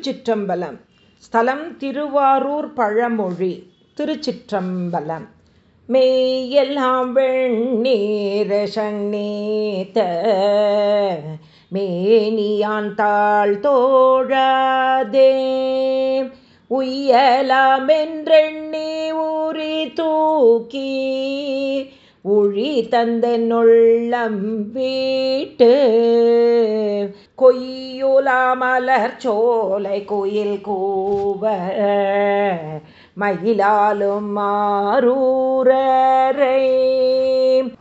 திருச்சிற்றம்பலம். ஸ்தலம் திருவாரூர் பழமொழி. திருச்சிற்றம்பலம். மெய்யெல்லாம் வெண்ணீர சங்கீத மேனியான் தாழ் தோழாதே. உய்யலாமென்றெண்ணி ஊறி தூக்கி ஒழி தந்தென்னுள்ளம் வீட்டு. கொய்யுலாமலர் சோலை கோயில் கூவ மயிலாலும் மாறூரரை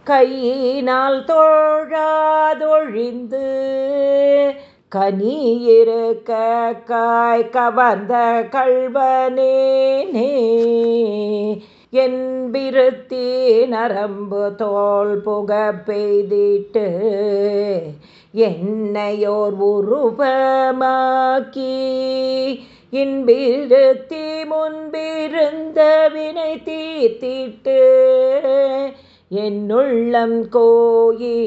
கையினால் தோழாதொழிந்து கனியிருக்க காய் கவர்ந்த கல்வனேனே என்பிருத்தி நரம்பு தோல் புக பெய்திட்டு என்னையோர் உருவமாக்கி. இன்பிருத்தி முன்பிருந்த வினை தீர்த்திட்டு என்னுள்ளம் கோயிலாக்கி.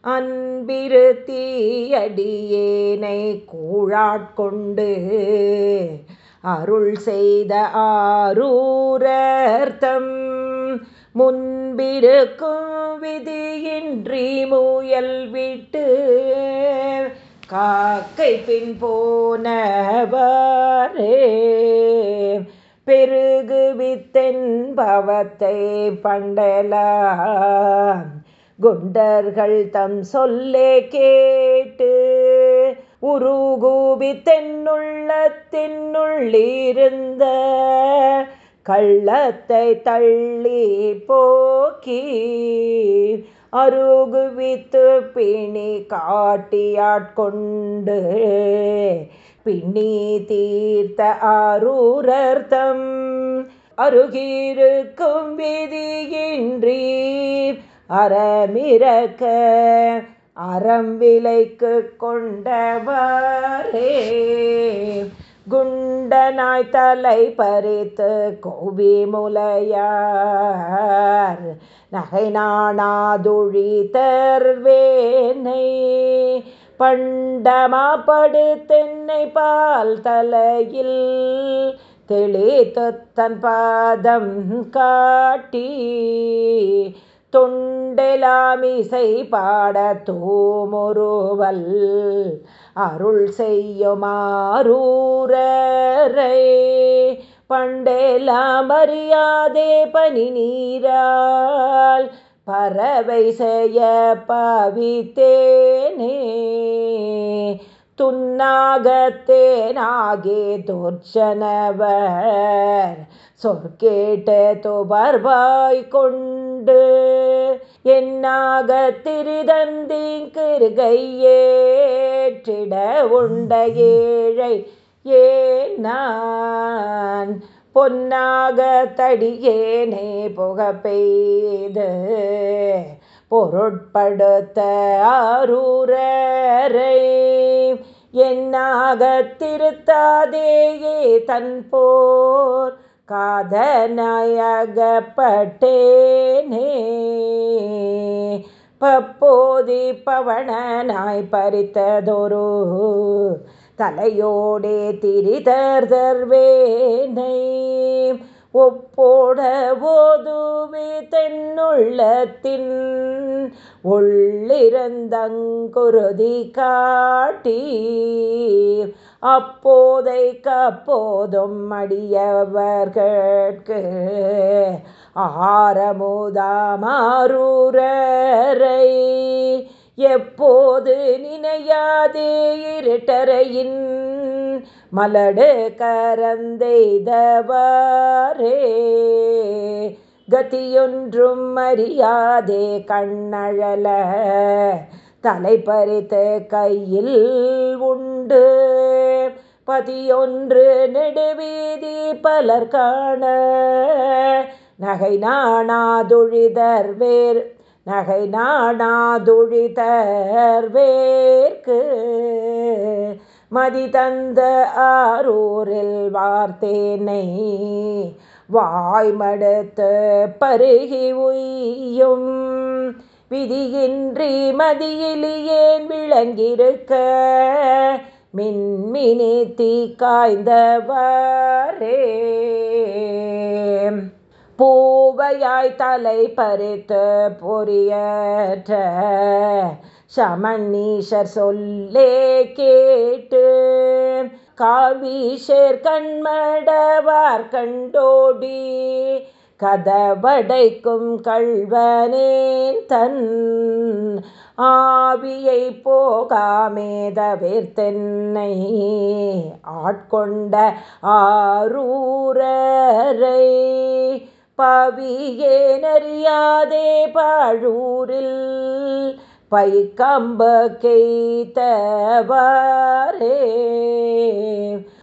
அன்பிருத்தி அடியேனை கூழாட்கொண்டு அருள் செய்த ஆரூரர்த்தம் முன்பிருக்கும் விதியின்றி முயல் விட்டு காக்கை பின் போனவரே. பெருகு வித்தென்பவத்தை பண்டலாம். குண்டர்கள் தம் சொல்லே கேட்டு உருகூபி தென்னுள்ளத்தின்னுள்ளிருந்த கள்ளத்தை தள்ளி போக்கி அருகுவித்து பிணி காட்டியாட்கொண்டு பிணி தீர்த்த அரூரர்த்தம் அருகிருக்கும் விதியின்றி அறமிறக்க அறம் விலைக்கு கொண்டவரே. குண்டனாய் தலை பறித்து கோபி முலையார். நகை நாணாதுழி தர்வேனை. பண்டமாப்படு தென்னை பால் தலையில் தெளித்து தன் பாதம் காட்டி. தொண்டெலாமிசை பாட தூமுருவல் அருள் செய்யுமாறூரரை பண்டெலாம் அறியாதே பனி நீரால் பறவை செய்ய பாவித்தேனே. துன்னாகத்தேனாகே துர்ச்சனவர் சொற்கேட்ட துபர்வாய் கொண்டு என்னாக திரிதந்திங்கிருகையேற்றிட உண்ட ஏழை ஏன் பொன்னாக தடியேனே புக பெய்து பொருட்படுத்த ஆரூரரை என்னாக திருத்தாதேயே தன் போர் காதனாயகப்பட்டேனே பப்போதி பவணனாய் பறித்ததொரு தலையோடே திரிதர்தர்வேனை. ஒப்போட ஓதுவே தென்னுள்ளத்தின் உள்ளிருந்தங்குருதி காட்டி அப்போதை கப்போதும் அடியவர்கட்கு ஆரமுதாமாரூரரை. எப்போது நினையாதே இருட்டறையின் மலடு கரந்தெய்தவாரே கதியொன்றும் அறியாதே கண்ணழல தலைப்பறித்த கையில் உண்டு. பதியொன்று நெடுவீதி பலர் காண நகை நாணாதுழிதர் வேர் நகை நாணாதுழிதர் வேர்க்கு. மதி தந்த ஆரூரில் வார்த்தேனை வாய்மடுத்து பருகி உய்யும். விதியின்றி மதியிலியேன் விளங்கிருக்க மின்மினி தீ காய்ந்தவரே பூவையாய் தலை பறித்து பொறியற்ற சமன்னீஷர் சொல்லே கேட்டு காவீஷர் கண்மடவார் கண்டோடி கதவடைக்கும் கள்வனேன் தன் ஆவியை போகாமேதவிர் தென்னை ஆட்கொண்ட ஆரூரரை பவியே நறியாதே பாழூரில் பைக்கம்ப கெய்தவாரே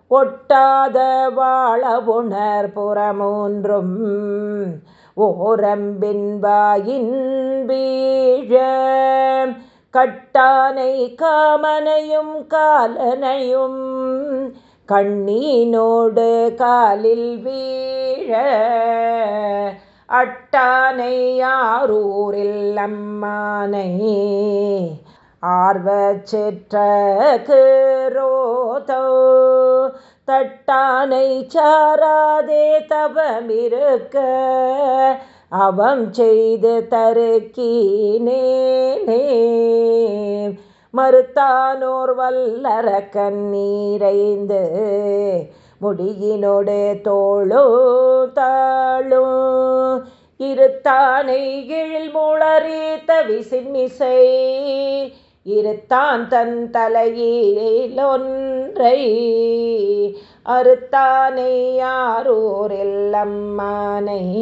ஒட்டாத வாழவுணர் புறமூன்றும் ஓரம்பின் வாயின் வீழ. கட்டானை காமனையும் காலனையும் கண்ணீனோடு காலில் வீழ. அட்டானை யாரூரில் அம்மானை ஆர்வச்செற்ற ரோதோ தட்டானை சாராதே தவமிருக்க அவம் செய்து தருக்கீனே மறுத்தானோர் வல்லற கண்ணீரைந்து முடியினோடு தோளோ தாழும் இருத்தானை எழில் மூளரீத்த விசின்மிசை இருத்தான் தன் தலையில் ஒன்றை அறுத்தானை யாரோரில் அம்மானை.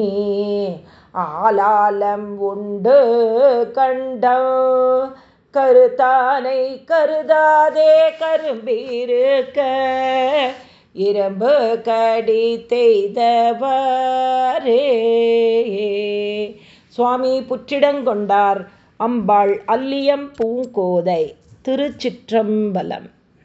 ஆலாலம் உண்டு கண்டம். கருத்தானை கருதாதே கரும்பிருக்க. இரம்பு கடி தெய்தவரே சுவாமி புற்றிடங்கொண்டார் அம்பாள் அல்லியம் பூங்கோதை திருச்சிற்றம்பலம்.